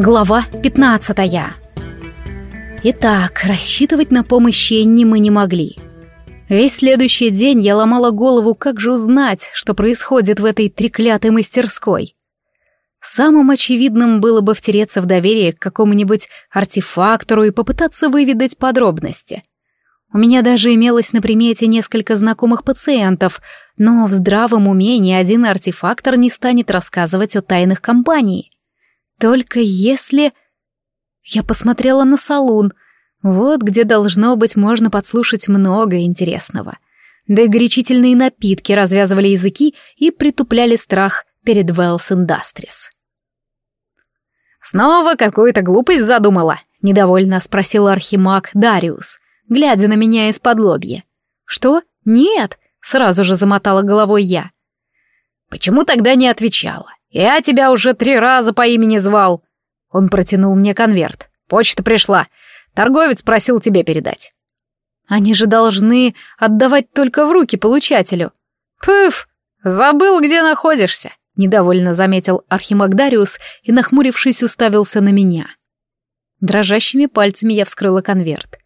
Глава 15 Итак, рассчитывать на помощь Энни мы не могли. Весь следующий день я ломала голову, как же узнать, что происходит в этой треклятой мастерской. Самым очевидным было бы втереться в доверие к какому-нибудь артефактору и попытаться выведать подробности. У меня даже имелось на примете несколько знакомых пациентов, но в здравом уме ни один артефактор не станет рассказывать о тайнах компании. Только если... Я посмотрела на салун. Вот где должно быть можно подслушать много интересного. Да и горячительные напитки развязывали языки и притупляли страх перед Wells Industries. «Снова какую-то глупость задумала?» — недовольно спросил архимаг Дариус, глядя на меня из-под лобья. «Что? Нет!» — сразу же замотала головой я. «Почему тогда не отвечала? «Я тебя уже три раза по имени звал». Он протянул мне конверт. «Почта пришла. Торговец просил тебе передать». «Они же должны отдавать только в руки получателю». «Пыф! Забыл, где находишься», — недовольно заметил Архимагдариус и, нахмурившись, уставился на меня. Дрожащими пальцами я вскрыла конверт.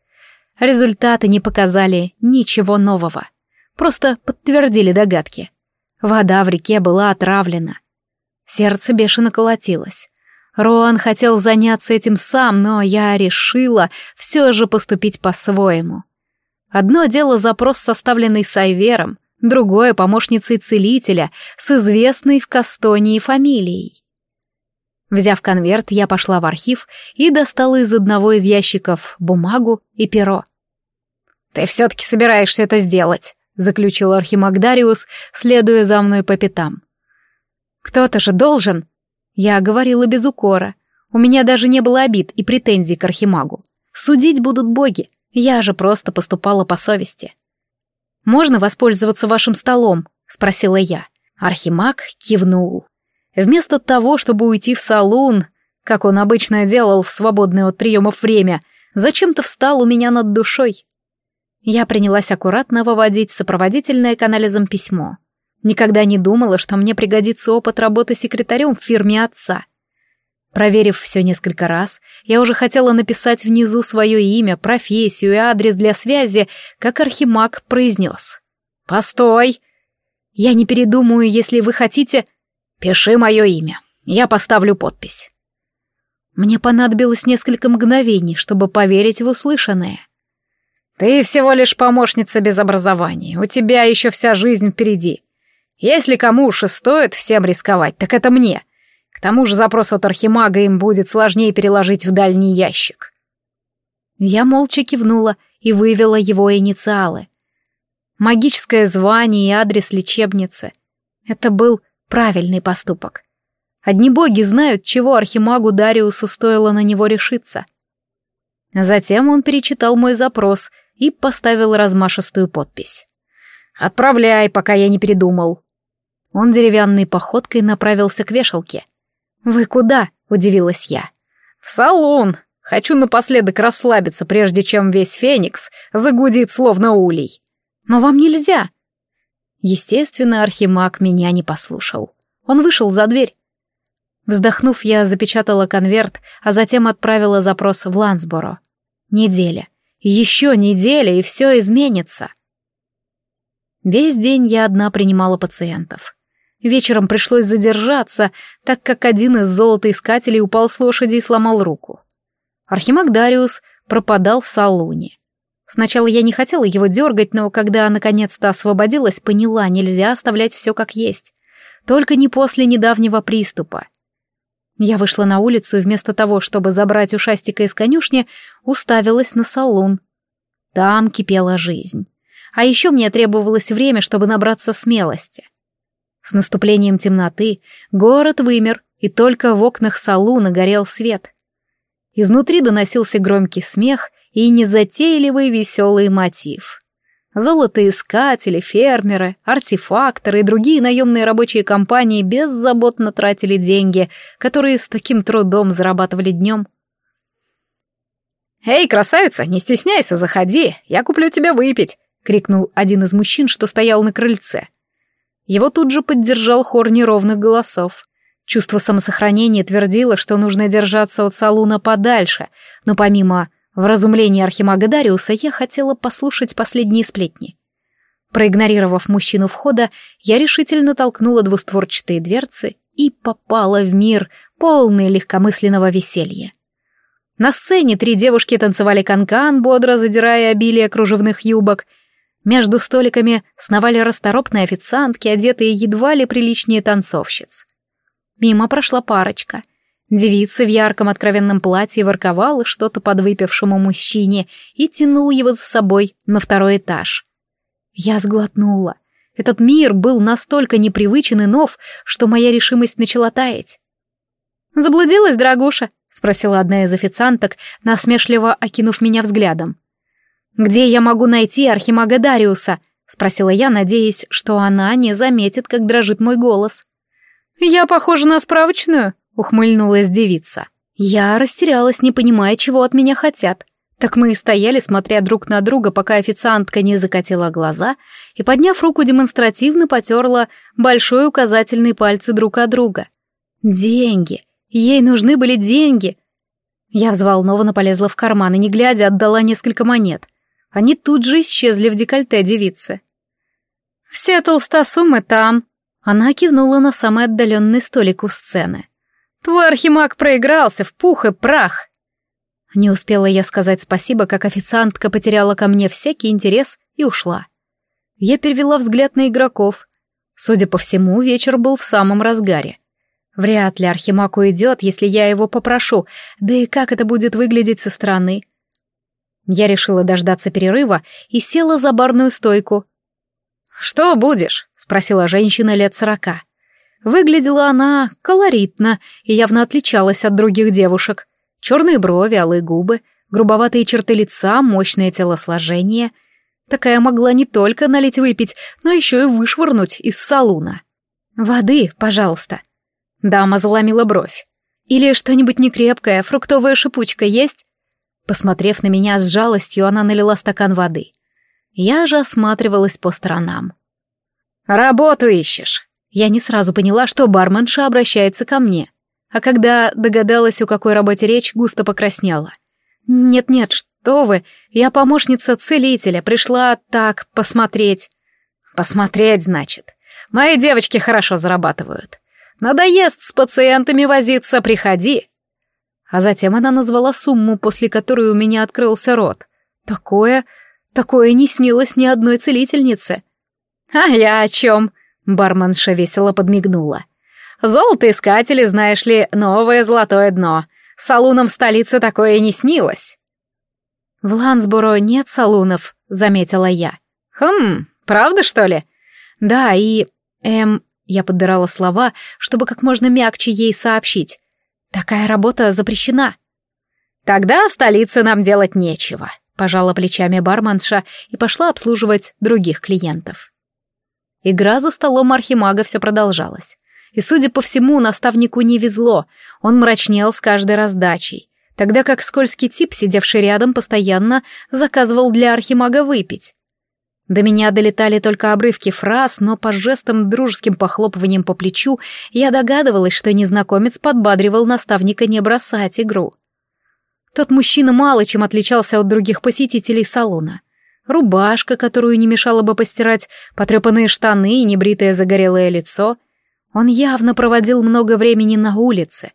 Результаты не показали ничего нового. Просто подтвердили догадки. Вода в реке была отравлена. Сердце бешено колотилось. Роан хотел заняться этим сам, но я решила все же поступить по-своему. Одно дело запрос, составленный Сайвером, другое — помощницей целителя с известной в Кастонии фамилией. Взяв конверт, я пошла в архив и достала из одного из ящиков бумагу и перо. «Ты все-таки собираешься это сделать», — заключил Архимагдариус, следуя за мной по пятам. Кто-то же должен. Я говорила без укора. У меня даже не было обид и претензий к Архимагу. Судить будут боги. Я же просто поступала по совести. «Можно воспользоваться вашим столом?» — спросила я. Архимаг кивнул. Вместо того, чтобы уйти в салон, как он обычно делал в свободное от приемов время, зачем-то встал у меня над душой. Я принялась аккуратно выводить сопроводительное к анализам письмо. Никогда не думала, что мне пригодится опыт работы секретарем в фирме отца. Проверив все несколько раз, я уже хотела написать внизу свое имя, профессию и адрес для связи, как архимаг произнес. «Постой! Я не передумаю, если вы хотите...» «Пиши мое имя, я поставлю подпись». Мне понадобилось несколько мгновений, чтобы поверить в услышанное. «Ты всего лишь помощница без образования, у тебя еще вся жизнь впереди. Если кому уж и стоит всем рисковать, так это мне. К тому же запрос от Архимага им будет сложнее переложить в дальний ящик. Я молча кивнула и вывела его инициалы. Магическое звание и адрес лечебницы. Это был правильный поступок. Одни боги знают, чего Архимагу Дариусу стоило на него решиться. Затем он перечитал мой запрос и поставил размашистую подпись. «Отправляй, пока я не передумал». Он деревянной походкой направился к вешалке. «Вы куда?» — удивилась я. «В салон. Хочу напоследок расслабиться, прежде чем весь Феникс загудит словно улей. Но вам нельзя». Естественно, Архимаг меня не послушал. Он вышел за дверь. Вздохнув, я запечатала конверт, а затем отправила запрос в Лансборо. Неделя. Еще неделя, и все изменится. Весь день я одна принимала пациентов. Вечером пришлось задержаться, так как один из золотоискателей упал с лошади и сломал руку. Архимаг Дариус пропадал в салоне. Сначала я не хотела его дергать, но когда наконец-то освободилась, поняла, нельзя оставлять все как есть. Только не после недавнего приступа. Я вышла на улицу и вместо того, чтобы забрать ушастика из конюшни, уставилась на салон. Там кипела жизнь. А еще мне требовалось время, чтобы набраться смелости. С наступлением темноты город вымер, и только в окнах салуна горел свет. Изнутри доносился громкий смех и незатейливый веселый мотив. Золотоискатели, фермеры, артефакторы и другие наемные рабочие компании беззаботно тратили деньги, которые с таким трудом зарабатывали днем. «Эй, красавица, не стесняйся, заходи, я куплю тебе выпить!» — крикнул один из мужчин, что стоял на крыльце. Его тут же поддержал хор неровных голосов. Чувство самосохранения твердило, что нужно держаться от салуна подальше, но помимо вразумления архимага Дариуса я хотела послушать последние сплетни. Проигнорировав мужчину входа, я решительно толкнула двустворчатые дверцы и попала в мир, полный легкомысленного веселья. На сцене три девушки танцевали канкан, бодро задирая обилие кружевных юбок. Между столиками сновали расторопные официантки, одетые едва ли приличнее танцовщиц. Мимо прошла парочка. Девица в ярком откровенном платье ворковала что-то подвыпившему мужчине и тянула его за собой на второй этаж. Я сглотнула. Этот мир был настолько непривычен и нов, что моя решимость начала таять. «Заблудилась, дорогуша?» — спросила одна из официанток, насмешливо окинув меня взглядом. «Где я могу найти архимага Дариуса?» — спросила я, надеясь, что она не заметит, как дрожит мой голос. «Я похожа на справочную?» — ухмыльнулась девица. Я растерялась, не понимая, чего от меня хотят. Так мы и стояли, смотря друг на друга, пока официантка не закатила глаза и, подняв руку, демонстративно потерла большой указательный пальцы друг от друга. «Деньги! Ей нужны были деньги!» Я взволнованно полезла в карман и, не глядя, отдала несколько монет. Они тут же исчезли в декольте девицы. «Все толстосумы там», она кивнула на самый отдаленный столик у сцены. «Твой архимаг проигрался в пух и прах!» Не успела я сказать спасибо, как официантка потеряла ко мне всякий интерес и ушла. Я перевела взгляд на игроков. Судя по всему, вечер был в самом разгаре. Вряд ли Архимаг уйдет, если я его попрошу, да и как это будет выглядеть со стороны. Я решила дождаться перерыва и села за барную стойку. «Что будешь?» — спросила женщина лет сорока. Выглядела она колоритно и явно отличалась от других девушек. Черные брови, алые губы, грубоватые черты лица, мощное телосложение. Такая могла не только налить выпить, но еще и вышвырнуть из салуна. «Воды, пожалуйста». Дама заломила бровь. «Или что-нибудь некрепкое, фруктовая шипучка есть?» Посмотрев на меня с жалостью, она налила стакан воды. Я же осматривалась по сторонам. «Работу ищешь?» Я не сразу поняла, что барменша обращается ко мне. А когда догадалась, о какой работе речь, густо покраснела. «Нет-нет, что вы, я помощница целителя, пришла так посмотреть». «Посмотреть, значит. Мои девочки хорошо зарабатывают. Надоест с пациентами возиться, приходи». А затем она назвала сумму, после которой у меня открылся рот. Такое Такое не снилось ни одной целительнице. «А я о чем?» — барменша весело подмигнула. «Золотоискатели, знаешь ли, новое золотое дно. Салунам в столице такое не снилось». «В Лансборо нет салунов», — заметила я. «Хм, правда, что ли?» «Да, и... эм...» Я подбирала слова, чтобы как можно мягче ей сообщить. «Такая работа запрещена». «Тогда в столице нам делать нечего», Пожала плечами барменша и пошла обслуживать других клиентов. Игра за столом архимага все продолжалась. И, судя по всему, наставнику не везло, он мрачнел с каждой раздачей, тогда как скользкий тип, сидевший рядом, постоянно заказывал для архимага выпить. До меня долетали только обрывки фраз, но по жестам дружеским похлопыванием по плечу я догадывалась, что незнакомец подбадривал наставника не бросать игру. Тот мужчина мало чем отличался от других посетителей салона. Рубашка, которую не мешало бы постирать, потрепанные штаны и небритое загорелое лицо. Он явно проводил много времени на улице.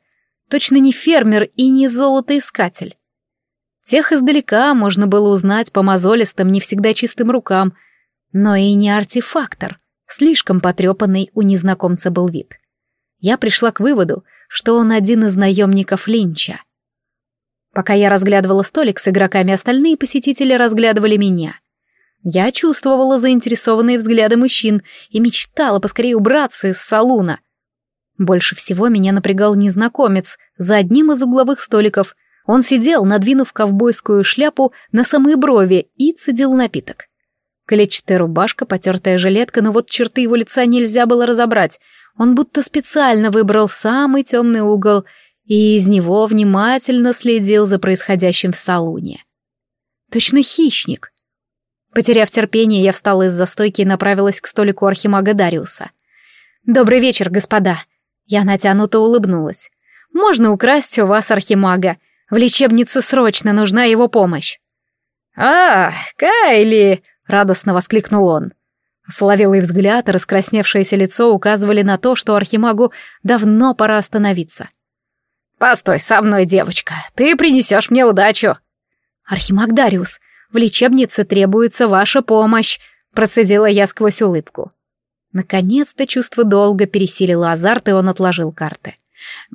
Точно не фермер и не золотоискатель. Тех издалека можно было узнать по мозолистым, не всегда чистым рукам, но и не артефактор. Слишком потрепанный у незнакомца был вид. Я пришла к выводу, что он один из наемников Линча. Пока я разглядывала столик с игроками, остальные посетители разглядывали меня. Я чувствовала заинтересованные взгляды мужчин и мечтала поскорее убраться из салуна. Больше всего меня напрягал незнакомец за одним из угловых столиков. Он сидел, надвинув ковбойскую шляпу на самые брови и цедил напиток. Клетчатая рубашка, потертая жилетка, но вот черты его лица нельзя было разобрать. Он будто специально выбрал самый темный угол — и из него внимательно следил за происходящим в салуне. Точно хищник. Потеряв терпение, я встала из-за стойки и направилась к столику архимага Дариуса. «Добрый вечер, господа!» Я натянуто улыбнулась. «Можно украсть у вас архимага. В лечебнице срочно нужна его помощь». «А, Кайли!» — радостно воскликнул он. Соловелый взгляд и раскрасневшееся лицо указывали на то, что архимагу давно пора остановиться. «Постой со мной, девочка, ты принесешь мне удачу!» «Архимаг Дариус, в лечебнице требуется ваша помощь», — процедила я сквозь улыбку. Наконец-то чувство долга пересилило азарт, и он отложил карты.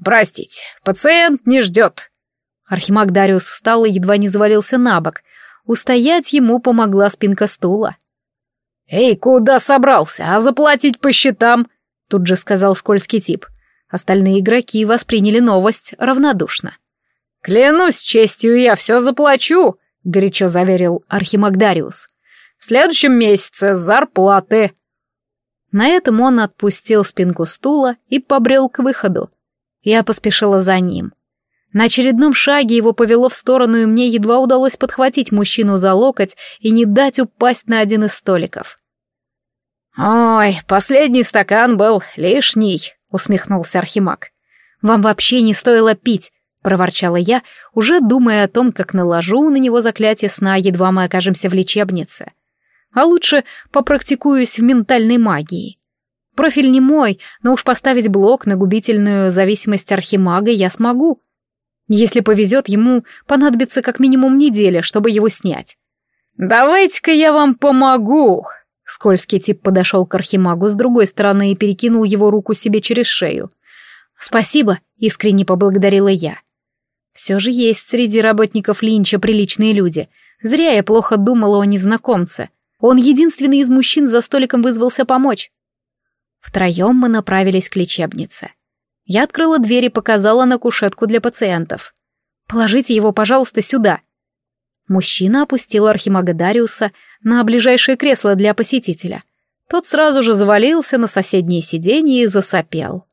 «Простите, пациент не ждет». Архимаг Дариус встал и едва не завалился на бок. Устоять ему помогла спинка стула. «Эй, куда собрался? А заплатить по счетам?» Тут же сказал скользкий тип. Остальные игроки восприняли новость равнодушно. «Клянусь честью, я все заплачу», — горячо заверил Архимаг Дариус. «В следующем месяце зарплаты». На этом он отпустил спинку стула и побрел к выходу. Я поспешила за ним. На очередном шаге его повело в сторону, и мне едва удалось подхватить мужчину за локоть и не дать упасть на один из столиков. «Ой, последний стакан был лишний», — усмехнулся Архимаг. «Вам вообще не стоило пить», — проворчала я, уже думая о том, как наложу на него заклятие сна, едва мы окажемся в лечебнице а лучше попрактикуюсь в ментальной магии. Профиль не мой, но уж поставить блок на губительную зависимость архимага я смогу. Если повезет, ему понадобится как минимум неделя, чтобы его снять. «Давайте-ка я вам помогу!» Скользкий тип подошел к архимагу с другой стороны и перекинул его руку себе через шею. «Спасибо», — искренне поблагодарила я. «Все же есть среди работников Линча приличные люди. Зря я плохо думала о незнакомце. Он единственный из мужчин за столиком вызвался помочь. Втроем мы направились к лечебнице. Я открыла дверь и показала на кушетку для пациентов. «Положите его, пожалуйста, сюда». Мужчина опустил архимага Дариуса на ближайшее кресло для посетителя. Тот сразу же завалился на соседнее сиденье и засопел.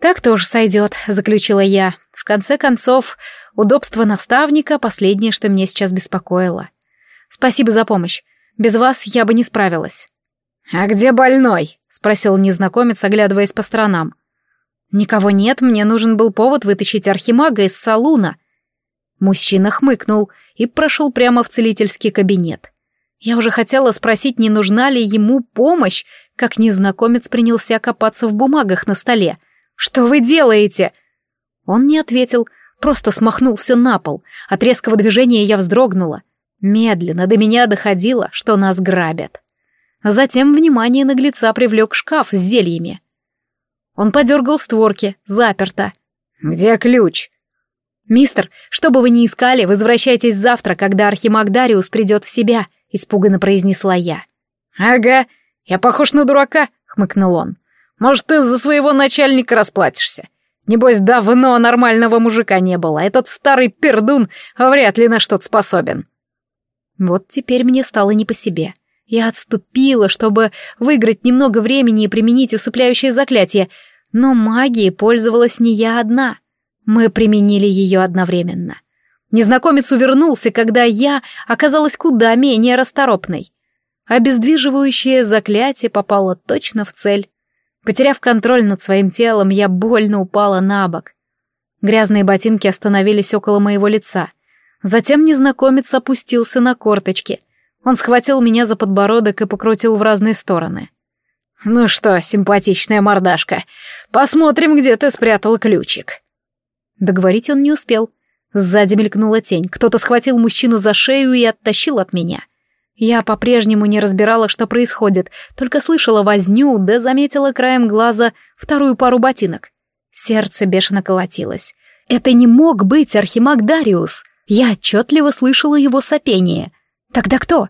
«Так тоже сойдет», — заключила я. В конце концов, удобство наставника — последнее, что меня сейчас беспокоило. «Спасибо за помощь. Без вас я бы не справилась». «А где больной?» — спросил незнакомец, оглядываясь по сторонам. «Никого нет, мне нужен был повод вытащить архимага из салуна». Мужчина хмыкнул и прошел прямо в целительский кабинет. Я уже хотела спросить, не нужна ли ему помощь, как незнакомец принялся копаться в бумагах на столе. «Что вы делаете?» Он не ответил, просто смахнул все на пол. От резкого движения я вздрогнула. Медленно до меня доходило, что нас грабят. Затем внимание наглеца привлек шкаф с зельями. Он подергал створки, заперто. «Где ключ?» «Мистер, что бы вы ни искали, возвращайтесь завтра, когда Архимаг Дариус придет в себя», — испуганно произнесла я. «Ага, я похож на дурака», — хмыкнул он. «Может, ты за своего начальника расплатишься? Небось, давно нормального мужика не было, этот старый пердун вряд ли на что-то способен». Вот теперь мне стало не по себе. Я отступила, чтобы выиграть немного времени и применить усыпляющее заклятие, но магией пользовалась не я одна. Мы применили ее одновременно. Незнакомец увернулся, когда я оказалась куда менее расторопной. Обездвиживающее заклятие попало точно в цель. Потеряв контроль над своим телом, я больно упала на бок. Грязные ботинки остановились около моего лица — Затем незнакомец опустился на корточки. Он схватил меня за подбородок и покрутил в разные стороны. «Ну что, симпатичная мордашка, посмотрим, где ты спрятал ключик». Договорить он не успел. Сзади мелькнула тень. Кто-то схватил мужчину за шею и оттащил от меня. Я по-прежнему не разбирала, что происходит, только слышала возню, да заметила краем глаза вторую пару ботинок. Сердце бешено колотилось. Это не мог быть Архимаг Дариус. Я отчетливо слышала его сопение. Тогда кто?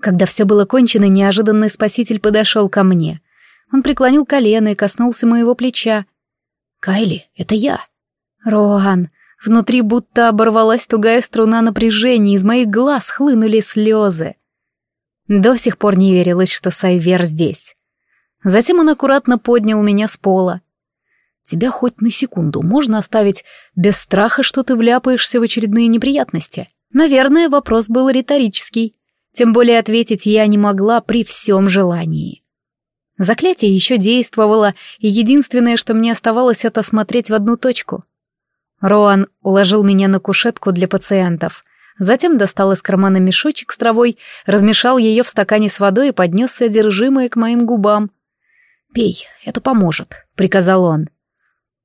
Когда все было кончено, неожиданный спаситель подошел ко мне. Он преклонил колено и коснулся моего плеча. «Кайли, это я». «Роан». Внутри будто оборвалась тугая струна напряжения, из моих глаз хлынули слезы. До сих пор не верилось, что Сайвер здесь. Затем он аккуратно поднял меня с пола. Тебя хоть на секунду можно оставить без страха, что ты вляпаешься в очередные неприятности? Наверное, вопрос был риторический. Тем более ответить я не могла при всем желании. Заклятие еще действовало, и единственное, что мне оставалось, это смотреть в одну точку. Роан уложил меня на кушетку для пациентов, затем достал из кармана мешочек с травой, размешал ее в стакане с водой и поднес содержимое к моим губам. «Пей, это поможет», — приказал он.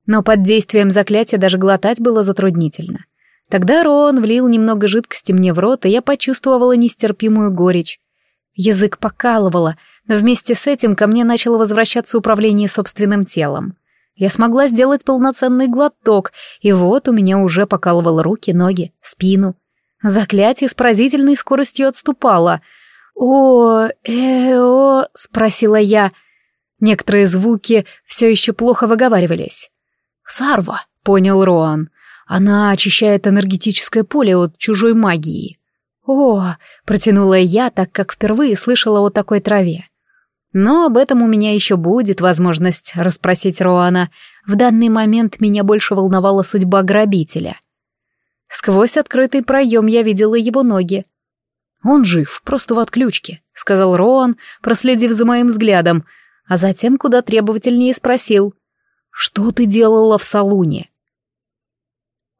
Но под действием заклятия даже глотать было затруднительно. Тогда Роан влил немного жидкости мне в рот, и я почувствовала нестерпимую горечь. Язык покалывало, но вместе с этим ко мне начало возвращаться управление собственным телом. Я смогла сделать полноценный глоток, и вот у меня уже покалывало руки, ноги, спину. Заклятие с поразительной скоростью отступало. «О, э, о», — спросила я. Некоторые звуки все еще плохо выговаривались. «Сарва», — понял Роан. «Она очищает энергетическое поле от чужой магии». «О», — протянула я, так как впервые слышала о такой траве. Но об этом у меня еще будет возможность расспросить Роана. В данный момент меня больше волновала судьба грабителя. Сквозь открытый проем я видела его ноги. «Он жив, просто в отключке», — сказал Роан, проследив за моим взглядом, а затем куда требовательнее спросил. «Что ты делала в салуне?»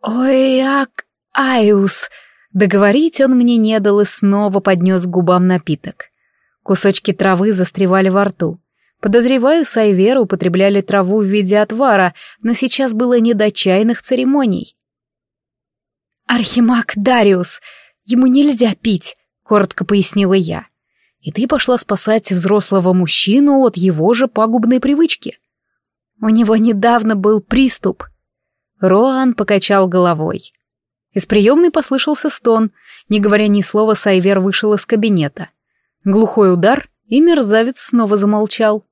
«Ой, ак, Айус!» Договорить он мне не дал и снова поднес к губам напиток. Кусочки травы застревали во рту. Подозреваю, Сайвера употребляли траву в виде отвара, но сейчас было не до чайных церемоний. «Архимаг Дариус, ему нельзя пить», — коротко пояснила я. «И ты пошла спасать взрослого мужчину от его же пагубной привычки». «У него недавно был приступ». Роан покачал головой. Из приемной послышался стон. Не говоря ни слова, Сайвер вышел из кабинета. Глухой удар, и мерзавец снова замолчал.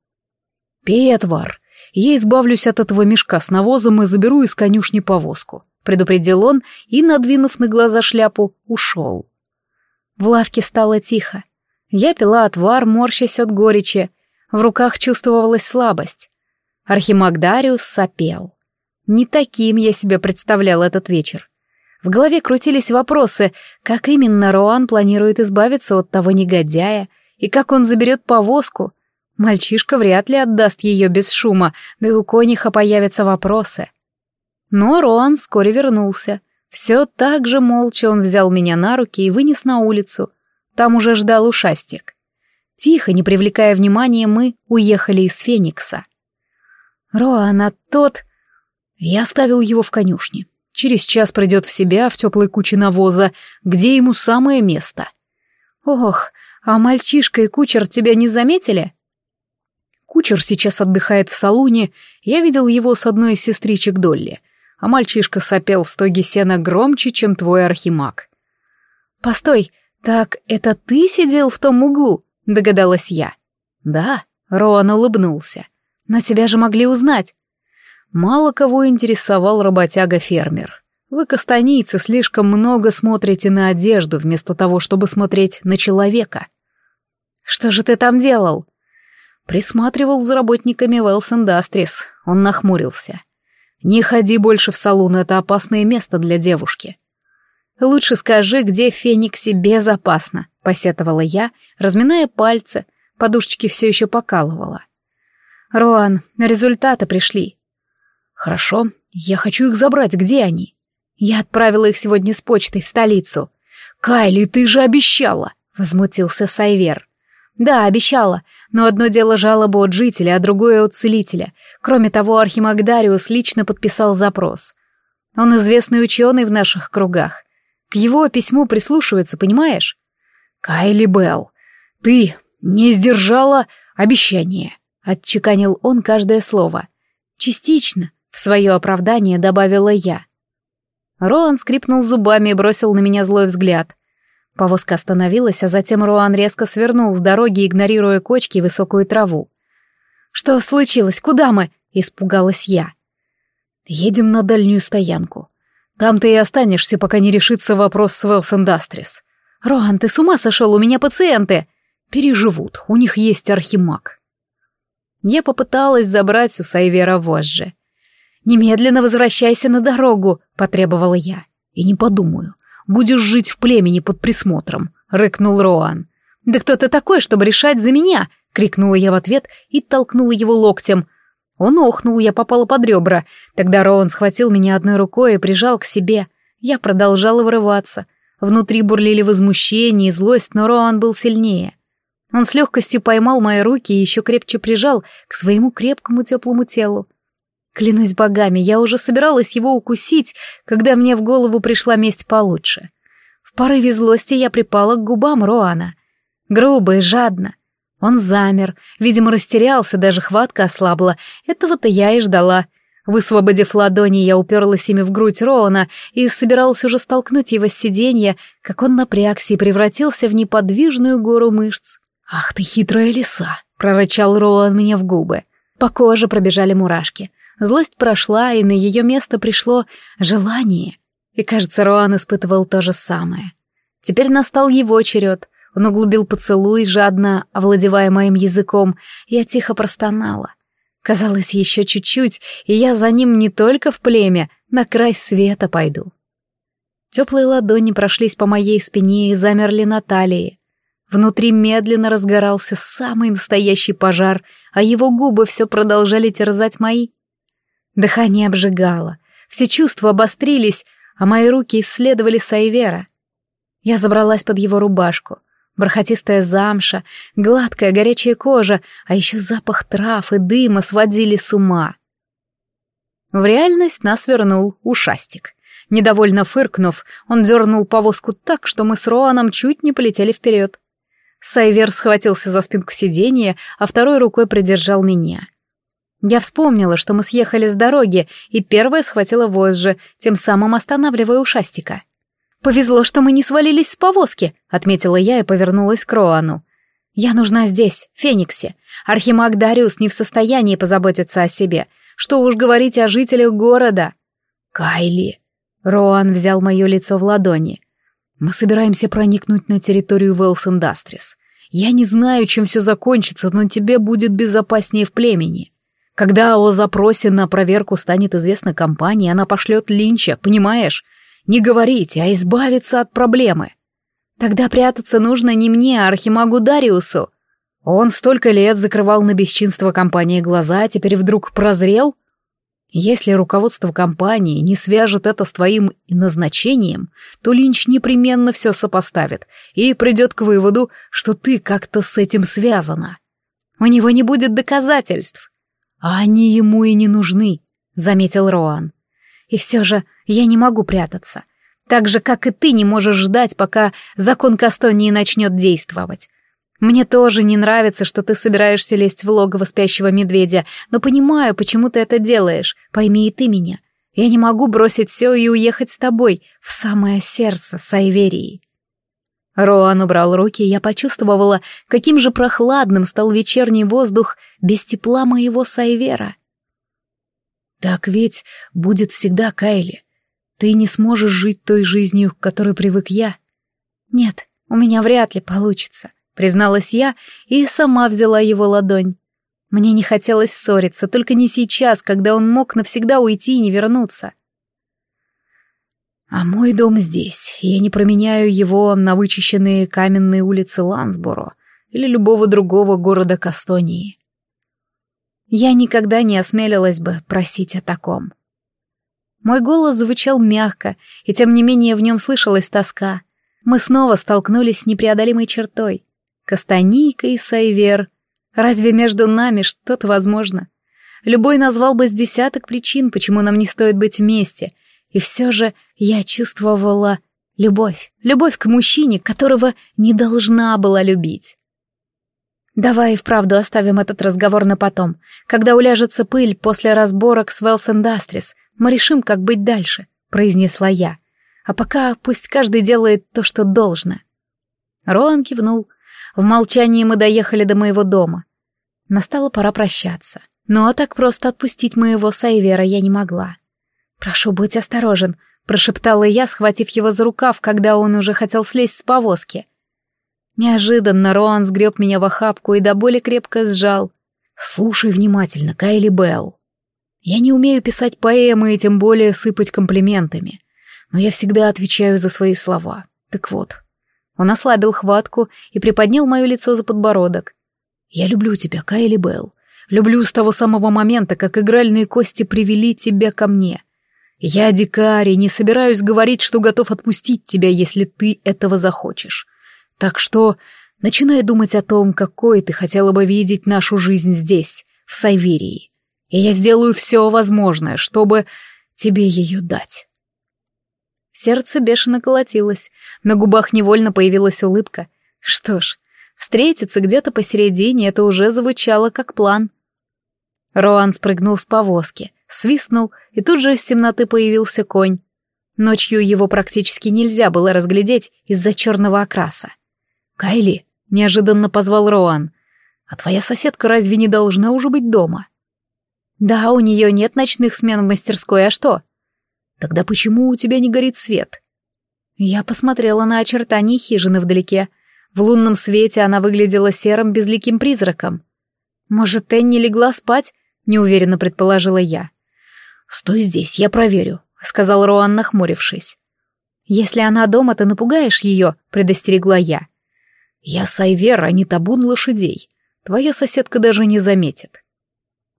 «Пей отвар. Я избавлюсь от этого мешка с навозом и заберу из конюшни повозку», — предупредил он и, надвинув на глаза шляпу, ушел. В лавке стало тихо. Я пила отвар, морщась от горечи. В руках чувствовалась слабость. Архимаг Дариус сопел. Не таким я себе представлял этот вечер. В голове крутились вопросы, как именно Роан планирует избавиться от того негодяя, и как он заберет повозку. Мальчишка вряд ли отдаст ее без шума, да и у кониха появятся вопросы. Но Роан вскоре вернулся. Все так же молча он взял меня на руки и вынес на улицу. Там уже ждал ушастик. Тихо, не привлекая внимания, мы уехали из Феникса. Роан, а тот... Я оставил его в конюшне. Через час придет в себя в теплой куче навоза, где ему самое место. Ох, а мальчишка и кучер тебя не заметили? Кучер сейчас отдыхает в салуне, я видел его с одной из сестричек Долли, а мальчишка сопел в стоге сена громче, чем твой архимаг. «Постой, так это ты сидел в том углу?» — догадалась я. «Да», — Роан улыбнулся. «Но тебя же могли узнать. Мало кого интересовал работяга-фермер. Вы, кастанийцы, слишком много смотрите на одежду, вместо того, чтобы смотреть на человека. Что же ты там делал? Присматривал за работниками Wells Industries. Он нахмурился. Не ходи больше в салон, это опасное место для девушки. Лучше скажи, где Фениксе безопасно, посетовала я, разминая пальцы, подушечки все еще покалывала. Роан, результаты пришли. «Хорошо, я хочу их забрать. Где они?» «Я отправила их сегодня с почтой в столицу». «Кайли, ты же обещала!» — возмутился Сайвер. «Да, обещала, но одно дело жалоба от жителя, а другое от целителя. Кроме того, Архимагдариус лично подписал запрос. Он известный ученый в наших кругах. К его письму прислушивается, понимаешь? Кайли Белл, ты не сдержала обещание, отчеканил он каждое слово. Частично, в свое оправдание добавила я. Роан скрипнул зубами и бросил на меня злой взгляд. Повозка остановилась, а затем Роан резко свернул с дороги, игнорируя кочки и высокую траву. «Что случилось? Куда мы?» — испугалась я. «Едем на дальнюю стоянку. Там ты и останешься, пока не решится вопрос с Велс Индастрис. Роан, ты с ума сошел? У меня пациенты!» «Переживут, у них есть архимаг». Я попыталась забрать у Сайвера вожжи. «Немедленно возвращайся на дорогу», — потребовала я. «И не подумаю. Будешь жить в племени под присмотром», — рыкнул Роан. «Да кто ты такой, чтобы решать за меня?» — крикнула я в ответ и толкнула его локтем. Он охнул, я попала под ребра. Тогда Роуэн схватил меня одной рукой и прижал к себе. Я продолжала вырываться. Внутри бурлили возмущение и злость, но Роан был сильнее. Он с легкостью поймал мои руки и еще крепче прижал к своему крепкому теплому телу. Клянусь богами, я уже собиралась его укусить, когда мне в голову пришла месть получше. В порыве злости я припала к губам Роана. Грубо и жадно. Он замер, видимо, растерялся, даже хватка ослабла. Этого-то я и ждала. Высвободив ладони, я уперлась ими в грудь Роана и собиралась уже столкнуть его с сиденья, как он напрягся и превратился в неподвижную гору мышц. «Ах ты хитрая лиса!» — прорычал Роан мне в губы. По коже пробежали мурашки. Злость прошла, и на ее место пришло желание. И, кажется, Роан испытывал то же самое. Теперь настал его черед. Он углубил поцелуй, жадно овладевая моим языком. Я тихо простонала. Казалось, еще чуть-чуть, и я за ним не только в племя, на край света пойду. Теплые ладони прошлись по моей спине и замерли на талии. Внутри медленно разгорался самый настоящий пожар, а его губы все продолжали терзать мои. Дыхание обжигало, все чувства обострились, а мои руки исследовали Сайвера. Я забралась под его рубашку. Бархатистая замша, гладкая горячая кожа, а еще запах трав и дыма сводили с ума. В реальность нас вернул ушастик. Недовольно фыркнув, он дернул повозку так, что мы с Роаном чуть не полетели вперед. Сайвер схватился за спинку сиденья, а второй рукой придержал меня. Я вспомнила, что мы съехали с дороги, и первая схватила вожжи, тем самым останавливая ушастика. «Повезло, что мы не свалились с повозки», — отметила я и повернулась к Роану. «Я нужна здесь, в Фениксе. Архимаг Дариус не в состоянии позаботиться о себе. Что уж говорить о жителях города». «Кайли!» — Роан взял мое лицо в ладони. «Мы собираемся проникнуть на территорию Велс Индастрис. Я не знаю, чем все закончится, но тебе будет безопаснее в племени. Когда о запросе на проверку станет известна компании, она пошлет Линча, понимаешь? Не говорить, а избавиться от проблемы. Тогда прятаться нужно не мне, а Архимагу Дариусу. Он столько лет закрывал на бесчинство компании глаза, а теперь вдруг прозрел? Если руководство компании не свяжет это с твоим назначением, то Линч непременно все сопоставит и придет к выводу, что ты как-то с этим связана. У него не будет доказательств. «А они ему и не нужны», — заметил Роан. «И все же я не могу прятаться. Так же, как и ты не можешь ждать, пока закон Кастонии начнет действовать. Мне тоже не нравится, что ты собираешься лезть в логово спящего медведя, но понимаю, почему ты это делаешь. Пойми и ты меня. Я не могу бросить все и уехать с тобой в самое сердце Сайверии». Роан убрал руки, и я почувствовала, каким же прохладным стал вечерний воздух без тепла моего Сайвера. «Так ведь будет всегда, Кайли. Ты не сможешь жить той жизнью, к которой привык я». «Нет, у меня вряд ли получится», — призналась я и сама взяла его ладонь. Мне не хотелось ссориться, только не сейчас, когда он мог навсегда уйти и не вернуться. А мой дом здесь, я не променяю его на вычищенные каменные улицы Лансборо или любого другого города Кастонии. Я никогда не осмелилась бы просить о таком. Мой голос звучал мягко, и тем не менее в нем слышалась тоска. Мы снова столкнулись с непреодолимой чертой. Кастанийка и Сайвер. Разве между нами что-то возможно? Любой назвал бы с десяток причин, почему нам не стоит быть вместе, и все же я чувствовала любовь. Любовь к мужчине, которого не должна была любить. Давай вправду оставим этот разговор на потом. Когда уляжется пыль после разборок с Wells Industries, мы решим, как быть дальше, произнесла я. А пока пусть каждый делает то, что должно. Роан кивнул. В молчании мы доехали до моего дома. Настала пора прощаться. Ну, а так просто отпустить моего Сайвера я не могла. «Прошу быть осторожен», — прошептала я, схватив его за рукав, когда он уже хотел слезть с повозки. Неожиданно Роан сгреб меня в охапку и до боли крепко сжал. «Слушай внимательно, Кайли Белл. Я не умею писать поэмы и тем более сыпать комплиментами, но я всегда отвечаю за свои слова. Так вот». Он ослабил хватку и приподнял мое лицо за подбородок. «Я люблю тебя, Кайли Белл. Люблю с того самого момента, как игральные кости привели тебя ко мне. Я дикарь и не собираюсь говорить, что готов отпустить тебя, если ты этого захочешь. Так что начинай думать о том, какой ты хотела бы видеть нашу жизнь здесь, в Сайверии. И я сделаю все возможное, чтобы тебе ее дать. Сердце бешено колотилось, на губах невольно появилась улыбка. Что ж, встретиться где-то посередине это уже звучало как план. Роан спрыгнул с повозки, свистнул, и тут же из темноты появился конь. Ночью его практически нельзя было разглядеть из-за черного окраса. «Кайли», — неожиданно позвал Роан, — «а твоя соседка разве не должна уже быть дома?» «Да, у нее нет ночных смен в мастерской, а что?» «Тогда почему у тебя не горит свет?» Я посмотрела на очертания хижины вдалеке. В лунном свете она выглядела серым безликим призраком. «Может, Тенни легла спать?» — неуверенно предположила я. «Стой здесь, я проверю», — сказал Роан, нахмурившись. «Если она дома, ты напугаешь ее», — предостерегла я. «Я Сайвер, а не табун лошадей. Твоя соседка даже не заметит».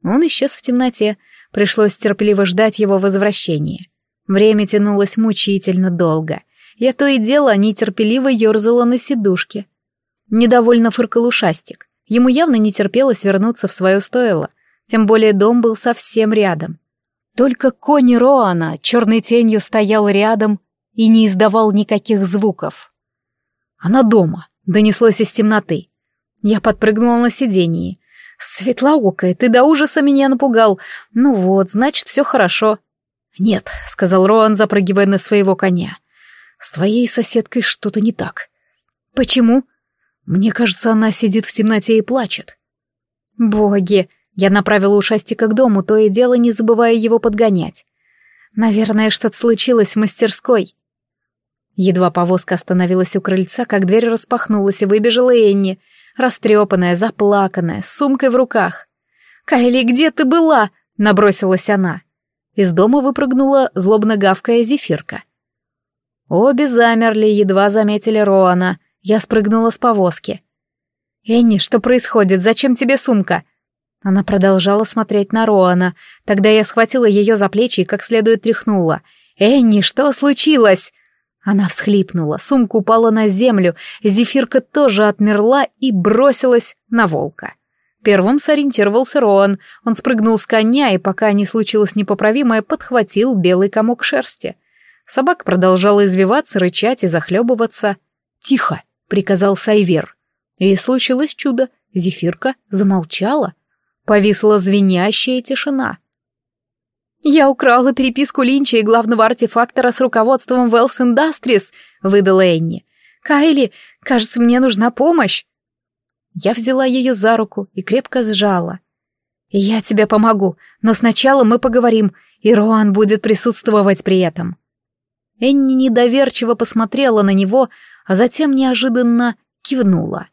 Он исчез в темноте, пришлось терпеливо ждать его возвращения. Время тянулось мучительно долго. Я то и дело нетерпеливо ерзала на сидушке. Недовольно фыркал ушастик. Ему явно не терпелось вернуться в свое стойло, тем более дом был совсем рядом. Только кони Роана черной тенью стоял рядом и не издавал никаких звуков. «Она дома», — донеслось из темноты. Я подпрыгнула на сиденье. «Светлоокая, ты до ужаса меня напугал. Ну вот, значит, все хорошо». «Нет», — сказал Роан, запрыгивая на своего коня. «С твоей соседкой что-то не так». «Почему?» «Мне кажется, она сидит в темноте и плачет». «Боги!» Я направила ушастика к дому, то и дело не забывая его подгонять. «Наверное, что-то случилось в мастерской». Едва повозка остановилась у крыльца, как дверь распахнулась, и выбежала Энни, растрепанная, заплаканная, с сумкой в руках. «Кайли, где ты была?» — набросилась она. Из дома выпрыгнула злобно гавкая зефирка. Обе замерли, едва заметили Роана. Я спрыгнула с повозки. «Энни, что происходит? Зачем тебе сумка?» Она продолжала смотреть на Роана. Тогда я схватила ее за плечи и как следует тряхнула. «Энни, что случилось?» Она всхлипнула, сумка упала на землю, зефирка тоже отмерла и бросилась на волка. Первым сориентировался Роан. Он спрыгнул с коня и, пока не случилось непоправимое, подхватил белый комок шерсти. Собака продолжала извиваться, рычать и захлебываться. «Тихо!» — приказал Сайвер. И случилось чудо. Зефирка замолчала. Повисла звенящая тишина. «Я украла переписку Линча и главного артефактора с руководством Wells Industries», — выдала Энни. «Кайли, кажется, мне нужна помощь». Я взяла ее за руку и крепко сжала. «Я тебе помогу, но сначала мы поговорим, и Роан будет присутствовать при этом». Энни недоверчиво посмотрела на него, а затем неожиданно кивнула.